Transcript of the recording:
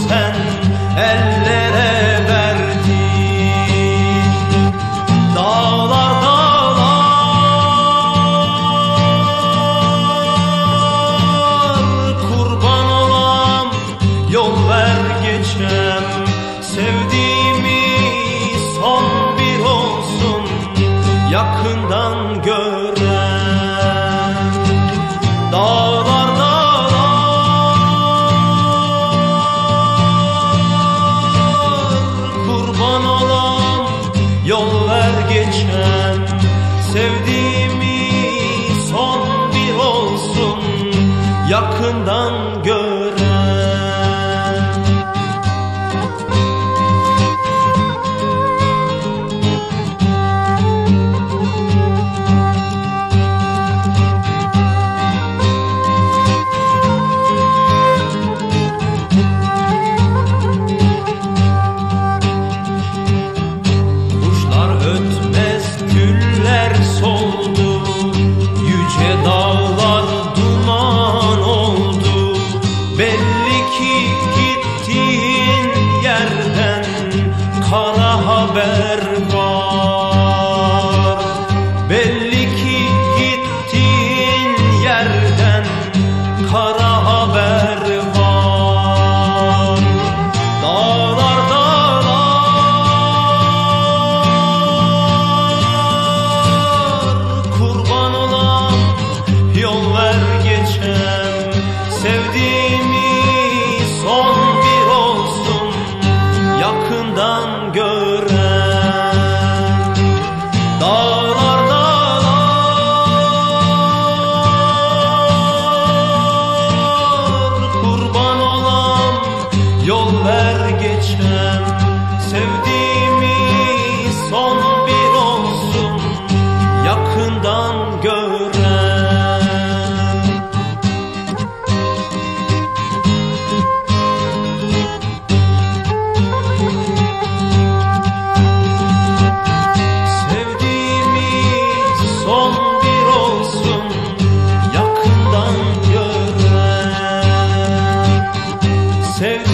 understand. Yakından gören gittiğin yerden kara haber yoldan gör Say